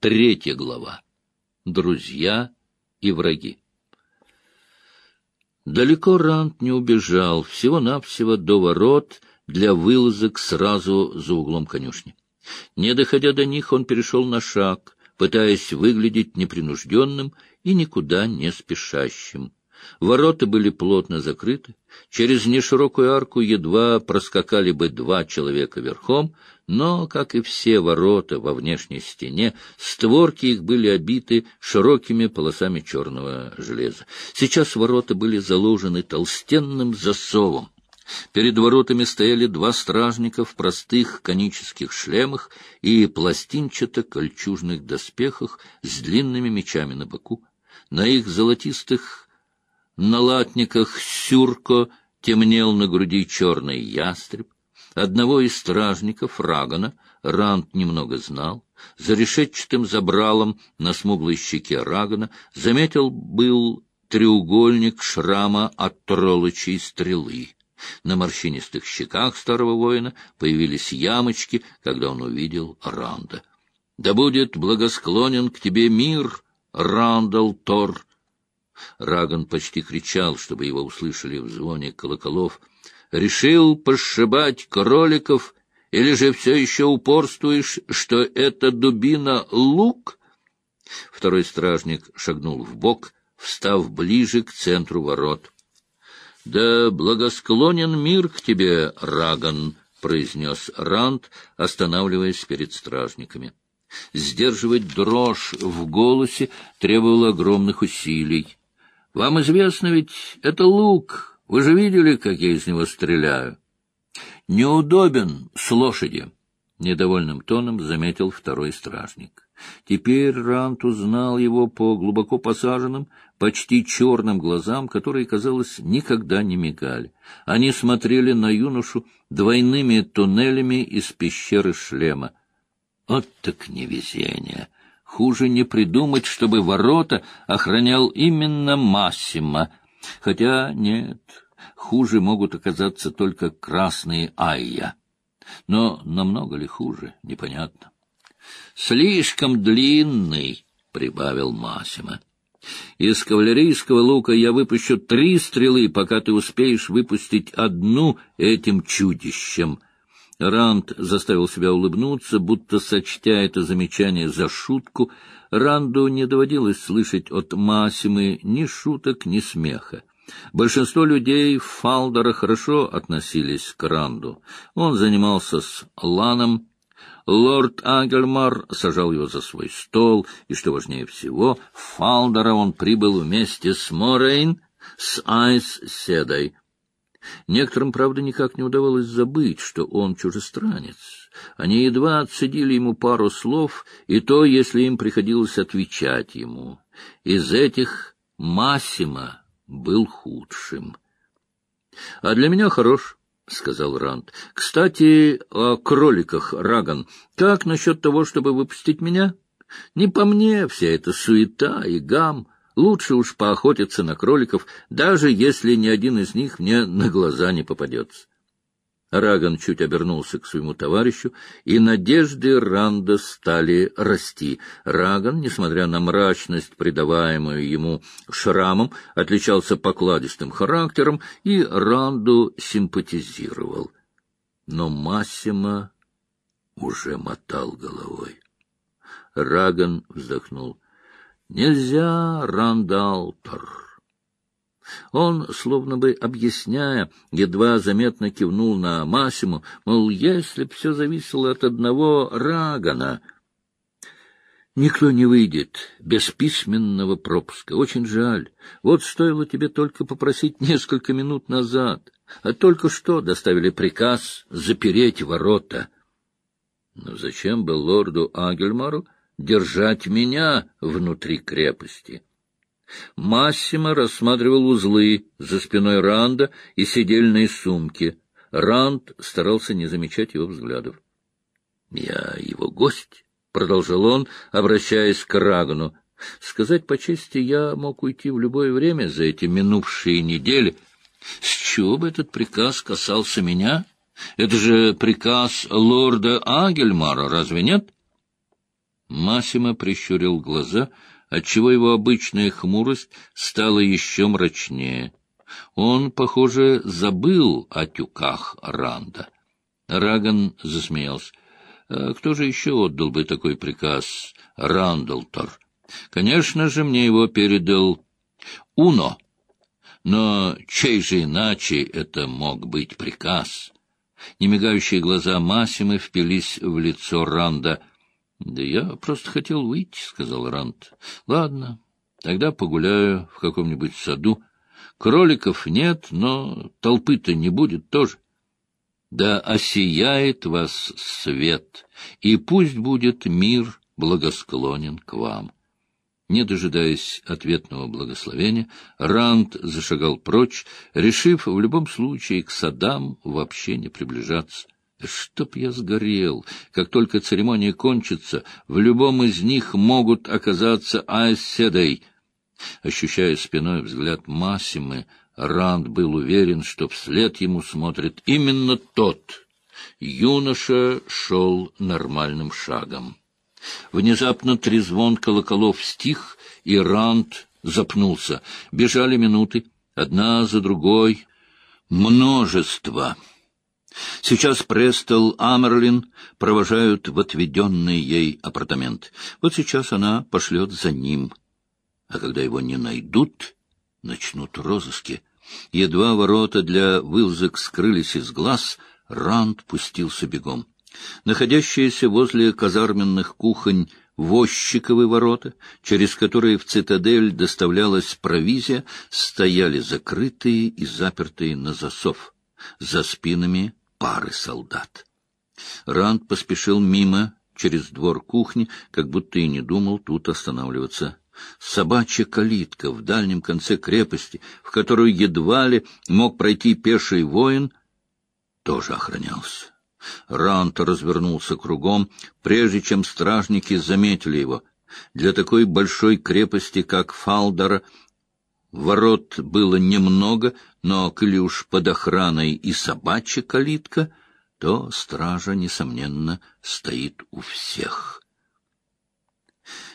Третья глава. Друзья и враги. Далеко Рант не убежал, всего-навсего до ворот для вылазок сразу за углом конюшни. Не доходя до них, он перешел на шаг, пытаясь выглядеть непринужденным и никуда не спешащим. Ворота были плотно закрыты. Через неширокую арку едва проскакали бы два человека верхом, но, как и все ворота во внешней стене, створки их были обиты широкими полосами черного железа. Сейчас ворота были заложены толстенным засовом. Перед воротами стояли два стражника в простых конических шлемах и пластинчато-кольчужных доспехах с длинными мечами на боку. На их золотистых на латниках сюрко темнел на груди черный ястреб. Одного из стражников, Рагана, Рант немного знал. За решетчатым забралом на смуглой щеке Рагана заметил был треугольник шрама от троллочей стрелы. На морщинистых щеках старого воина появились ямочки, когда он увидел Ранда. — Да будет благосклонен к тебе мир, Рандал Тор! Раган почти кричал, чтобы его услышали в звоне колоколов. «Решил пошибать кроликов, или же все еще упорствуешь, что это дубина — лук?» Второй стражник шагнул в бок, встав ближе к центру ворот. «Да благосклонен мир к тебе, Раган!» — произнес Ранд, останавливаясь перед стражниками. Сдерживать дрожь в голосе требовало огромных усилий. Вам известно ведь, это лук. Вы же видели, как я из него стреляю? Неудобен с лошади, — недовольным тоном заметил второй стражник. Теперь Рант узнал его по глубоко посаженным, почти черным глазам, которые, казалось, никогда не мигали. Они смотрели на юношу двойными туннелями из пещеры шлема. Вот так невезение! Хуже не придумать, чтобы ворота охранял именно Массимо. Хотя нет, хуже могут оказаться только красные айя. Но намного ли хуже, непонятно. «Слишком длинный», — прибавил Массимо. «Из кавалерийского лука я выпущу три стрелы, пока ты успеешь выпустить одну этим чудищем». Ранд заставил себя улыбнуться, будто сочтя это замечание за шутку. Ранду не доводилось слышать от Масимы ни шуток, ни смеха. Большинство людей в хорошо относились к Ранду. Он занимался с Ланом. Лорд Агельмар сажал его за свой стол, и, что важнее всего, в он прибыл вместе с Морейн, с Айс Седой — Некоторым, правда, никак не удавалось забыть, что он чужестранец. Они едва отсидели ему пару слов, и то, если им приходилось отвечать ему. Из этих Массима был худшим. — А для меня хорош, — сказал Ранд. — Кстати, о кроликах, Раган. Как насчет того, чтобы выпустить меня? Не по мне вся эта суета и гам. Лучше уж поохотиться на кроликов, даже если ни один из них мне на глаза не попадется. Раган чуть обернулся к своему товарищу, и надежды Ранда стали расти. Раган, несмотря на мрачность, придаваемую ему шрамом, отличался покладистым характером и Ранду симпатизировал. Но Массима уже мотал головой. Раган вздохнул. Нельзя, Рандалтер. Он, словно бы объясняя, едва заметно кивнул на Масиму, мол, если б все зависело от одного Рагана... Никто не выйдет без письменного пропуска. Очень жаль. Вот стоило тебе только попросить несколько минут назад. А только что доставили приказ запереть ворота. Но зачем бы лорду Агельмару держать меня внутри крепости. Массимо рассматривал узлы за спиной Ранда и сидельные сумки. Ранд старался не замечать его взглядов. — Я его гость, — продолжал он, обращаясь к Рагану. — Сказать по чести, я мог уйти в любое время за эти минувшие недели. С чего бы этот приказ касался меня? Это же приказ лорда Агельмара, разве нет? — Массимо прищурил глаза, отчего его обычная хмурость стала еще мрачнее. Он, похоже, забыл о тюках Ранда. Раган засмеялся. А кто же еще отдал бы такой приказ? Рандалтор. Конечно же, мне его передал Уно. Но чей же иначе это мог быть приказ? Немигающие глаза Массимы впились в лицо Ранда. — Да я просто хотел выйти, — сказал Ранд. — Ладно, тогда погуляю в каком-нибудь саду. Кроликов нет, но толпы-то не будет тоже. Да осияет вас свет, и пусть будет мир благосклонен к вам. Не дожидаясь ответного благословения, Ранд зашагал прочь, решив в любом случае к садам вообще не приближаться. Чтоб я сгорел! Как только церемония кончится, в любом из них могут оказаться айседой. Ощущая спиной взгляд Массимы, Ранд был уверен, что вслед ему смотрит именно тот. Юноша шел нормальным шагом. Внезапно трезвон колоколов стих, и Ранд запнулся. Бежали минуты, одна за другой. Множество. Сейчас Престол Амерлин провожают в отведенный ей апартамент. Вот сейчас она пошлет за ним. А когда его не найдут, начнут розыски. Едва ворота для вылазок скрылись из глаз, Ранд пустился бегом. Находящиеся возле казарменных кухонь возчиковы ворота, через которые в цитадель доставлялась провизия, стояли закрытые и запертые на засов. За спинами пары солдат. Ранд поспешил мимо, через двор кухни, как будто и не думал тут останавливаться. Собачья калитка в дальнем конце крепости, в которую едва ли мог пройти пеший воин, тоже охранялся. Рант развернулся кругом, прежде чем стражники заметили его. Для такой большой крепости, как Фалдара, ворот было немного, но, коли уж под охраной и собачья калитка, то стража, несомненно, стоит у всех.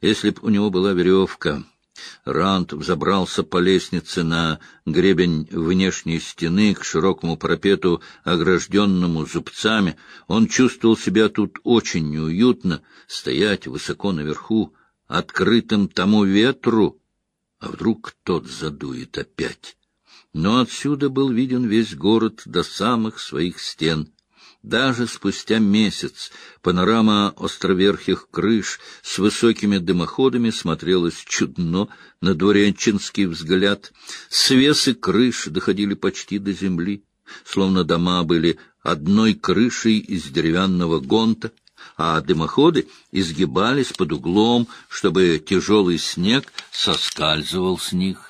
Если б у него была веревка, Рант взобрался по лестнице на гребень внешней стены к широкому парапету, огражденному зубцами. Он чувствовал себя тут очень неуютно, стоять высоко наверху, открытым тому ветру. А вдруг тот задует опять? Но отсюда был виден весь город до самых своих стен — даже спустя месяц панорама островерхих крыш с высокими дымоходами смотрелась чудно на дворянчинский взгляд. Свесы крыш доходили почти до земли, словно дома были одной крышей из деревянного гонта, а дымоходы изгибались под углом, чтобы тяжелый снег соскальзывал с них.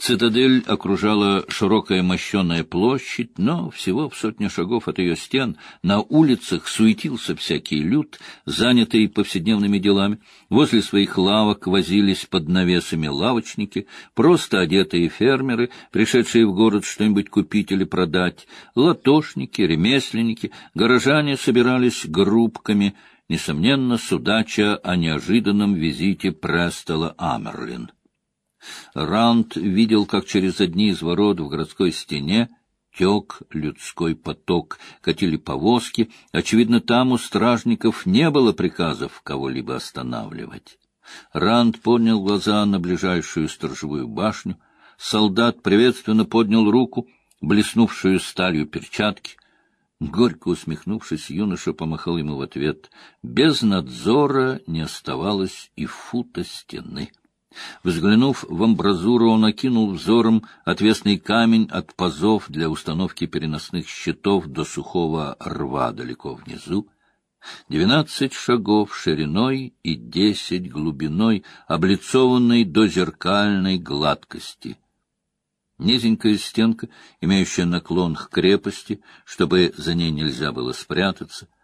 Цитадель окружала широкая мощеная площадь, но всего в сотне шагов от ее стен на улицах суетился всякий люд, занятый повседневными делами. Возле своих лавок возились под навесами лавочники, просто одетые фермеры, пришедшие в город что-нибудь купить или продать, латошники, ремесленники, горожане собирались группками, несомненно, судача о неожиданном визите Престола Амерлин. Раунд видел, как через одни из ворот в городской стене тек людской поток, катили повозки. Очевидно, там у стражников не было приказов кого-либо останавливать. Ранд поднял глаза на ближайшую сторожевую башню. Солдат приветственно поднял руку, блеснувшую сталью перчатки. Горько усмехнувшись, юноша помахал ему в ответ. Без надзора не оставалось и фута стены. Взглянув в амбразуру, он окинул взором отвесный камень от пазов для установки переносных щитов до сухого рва далеко внизу. Двенадцать шагов шириной и десять глубиной, облицованной до зеркальной гладкости. Низенькая стенка, имеющая наклон к крепости, чтобы за ней нельзя было спрятаться —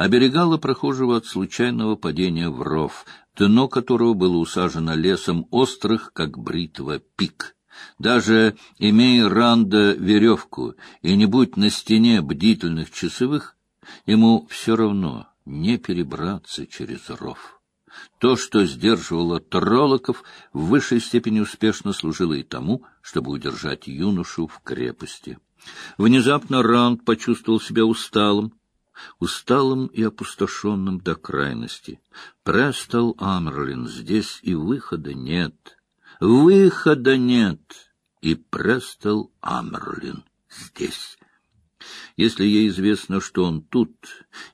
оберегала прохожего от случайного падения в ров, дно которого было усажено лесом острых, как бритва, пик. Даже имея Ранда веревку и не будь на стене бдительных часовых, ему все равно не перебраться через ров. То, что сдерживало троллоков, в высшей степени успешно служило и тому, чтобы удержать юношу в крепости. Внезапно Ранд почувствовал себя усталым, усталым и опустошенным до крайности. Престол Амерлин, здесь и выхода нет. Выхода нет, и Престол Амерлин здесь. Если ей известно, что он тут,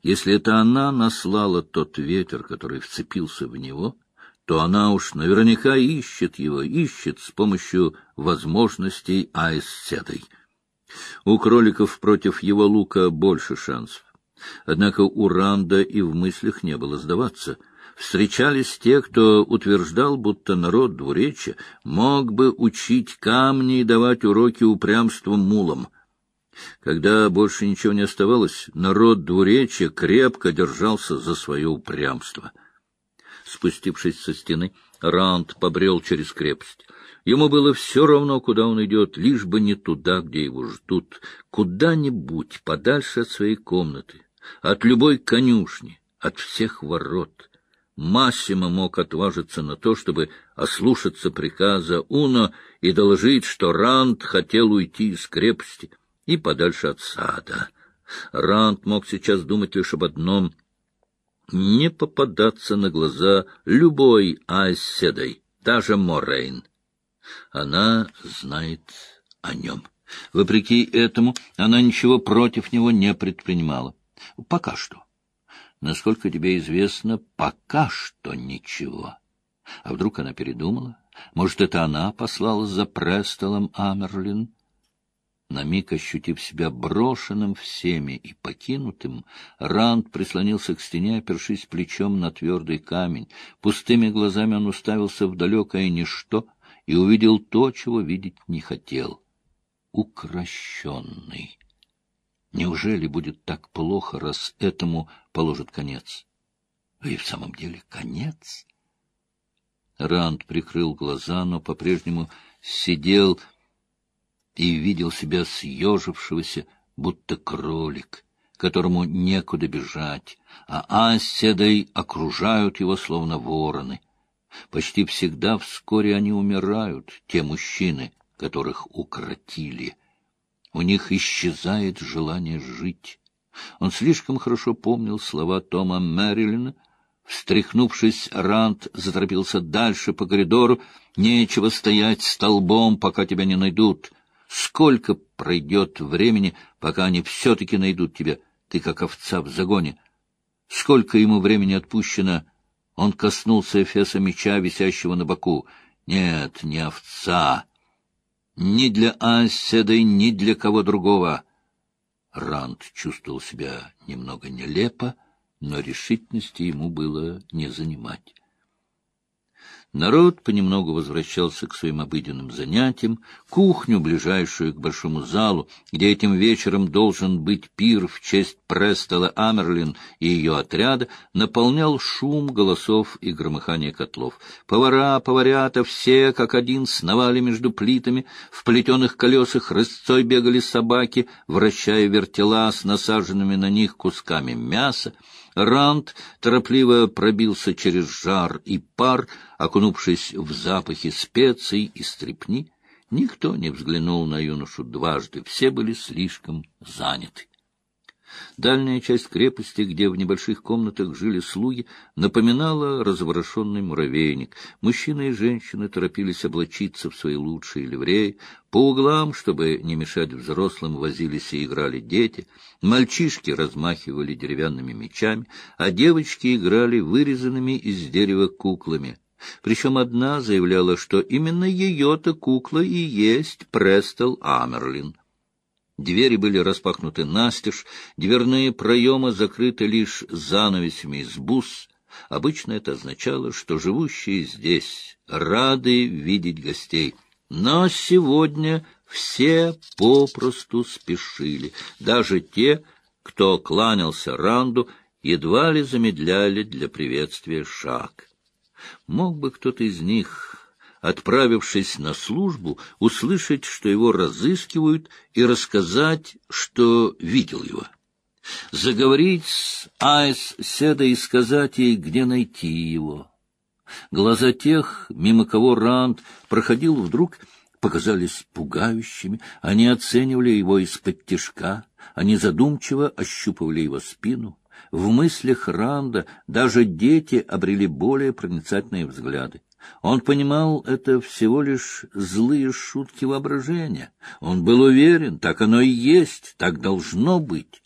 если это она наслала тот ветер, который вцепился в него, то она уж наверняка ищет его, ищет с помощью возможностей Айсседой. У кроликов против его лука больше шансов. Однако у Ранда и в мыслях не было сдаваться. Встречались те, кто утверждал, будто народ двуречья мог бы учить камни и давать уроки упрямством мулам — когда больше ничего не оставалось, народ двуречья крепко держался за свое упрямство. Спустившись со стены, Ранд побрел через крепость. Ему было все равно, куда он идет, лишь бы не туда, где его ждут, куда-нибудь подальше от своей комнаты, от любой конюшни, от всех ворот. Массимо мог отважиться на то, чтобы ослушаться приказа Уно и доложить, что Ранд хотел уйти из крепости — и подальше от сада. Ранд мог сейчас думать лишь об одном — не попадаться на глаза любой Айседой, даже Морейн. Она знает о нем. Вопреки этому, она ничего против него не предпринимала. Пока что. Насколько тебе известно, пока что ничего. А вдруг она передумала? Может, это она послала за Престолом Амерлин? На миг ощутив себя брошенным всеми и покинутым, Ранд прислонился к стене, опершись плечом на твердый камень. Пустыми глазами он уставился в далекое ничто и увидел то, чего видеть не хотел. Укращенный. Неужели будет так плохо, раз этому положит конец? И в самом деле конец? Ранд прикрыл глаза, но по-прежнему сидел и видел себя съежившегося, будто кролик, которому некуда бежать, а оседой окружают его словно вороны. Почти всегда вскоре они умирают, те мужчины, которых укротили. У них исчезает желание жить. Он слишком хорошо помнил слова Тома Мэрилина. Встряхнувшись, Рант заторопился дальше по коридору. «Нечего стоять столбом, пока тебя не найдут. Сколько пройдет времени, пока они все-таки найдут тебя, ты как овца в загоне? Сколько ему времени отпущено? Он коснулся эфеса меча, висящего на боку. Нет, не овца. Ни для Аседой, ни для кого другого. Ранд чувствовал себя немного нелепо, но решительности ему было не занимать. Народ понемногу возвращался к своим обыденным занятиям. Кухню, ближайшую к большому залу, где этим вечером должен быть пир в честь Престола Амерлин и ее отряда, наполнял шум голосов и громыхание котлов. Повара, поварята, все как один сновали между плитами, в плетеных колесах рысцой бегали собаки, вращая вертела с насаженными на них кусками мяса. Ранд торопливо пробился через жар и пар, окунувшись в запахи специй и стрепни. Никто не взглянул на юношу дважды, все были слишком заняты. Дальняя часть крепости, где в небольших комнатах жили слуги, напоминала разворошенный муравейник. Мужчины и женщины торопились облачиться в свои лучшие ливреи. По углам, чтобы не мешать взрослым, возились и играли дети. Мальчишки размахивали деревянными мечами, а девочки играли вырезанными из дерева куклами. Причем одна заявляла, что именно ее-то кукла и есть Престол Амерлин. Двери были распахнуты настежь, дверные проемы закрыты лишь занавесями из бус. Обычно это означало, что живущие здесь рады видеть гостей. Но сегодня все попросту спешили, даже те, кто кланялся Ранду, едва ли замедляли для приветствия шаг. Мог бы кто-то из них отправившись на службу, услышать, что его разыскивают, и рассказать, что видел его. Заговорить с Айс Седой и сказать ей, где найти его. Глаза тех, мимо кого Ранд проходил вдруг, показались пугающими. Они оценивали его из-под тишка, они задумчиво ощупывали его спину. В мыслях Ранда даже дети обрели более проницательные взгляды. Он понимал, это всего лишь злые шутки воображения. Он был уверен, так оно и есть, так должно быть.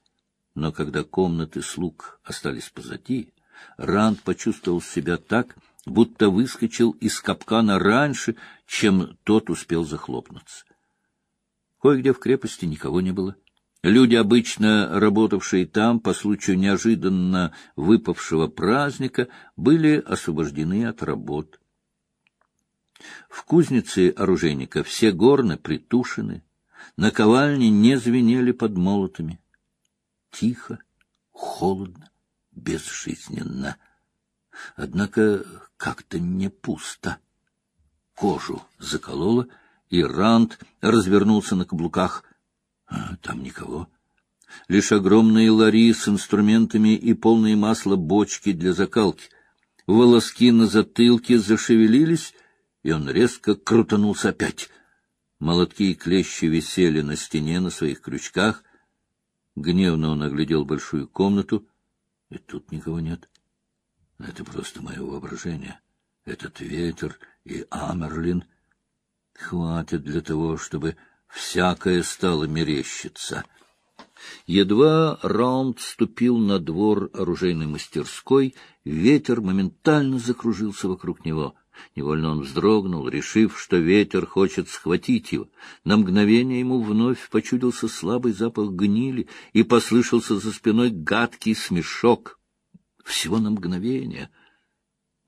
Но когда комнаты слуг остались позади, Ранд почувствовал себя так, будто выскочил из капкана раньше, чем тот успел захлопнуться. Кое-где в крепости никого не было. Люди, обычно работавшие там по случаю неожиданно выпавшего праздника, были освобождены от работ. В кузнице оружейника все горны притушены, наковальни не звенели под молотами. Тихо, холодно, безжизненно. Однако как-то не пусто. Кожу закололо, и Ранд развернулся на каблуках. А, там никого. Лишь огромные лари с инструментами и полные масла бочки для закалки. Волоски на затылке зашевелились, и он резко крутанулся опять. Молотки и клещи висели на стене на своих крючках. Гневно он оглядел большую комнату, и тут никого нет. Это просто мое воображение. Этот ветер и Амерлин хватит для того, чтобы всякое стало мерещиться. Едва Раунд ступил на двор оружейной мастерской, ветер моментально закружился вокруг него. Невольно он вздрогнул, решив, что ветер хочет схватить его. На мгновение ему вновь почудился слабый запах гнили, и послышался за спиной гадкий смешок. Всего на мгновение.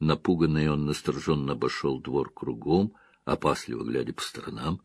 Напуганный он настороженно обошел двор кругом, опасливо глядя по сторонам.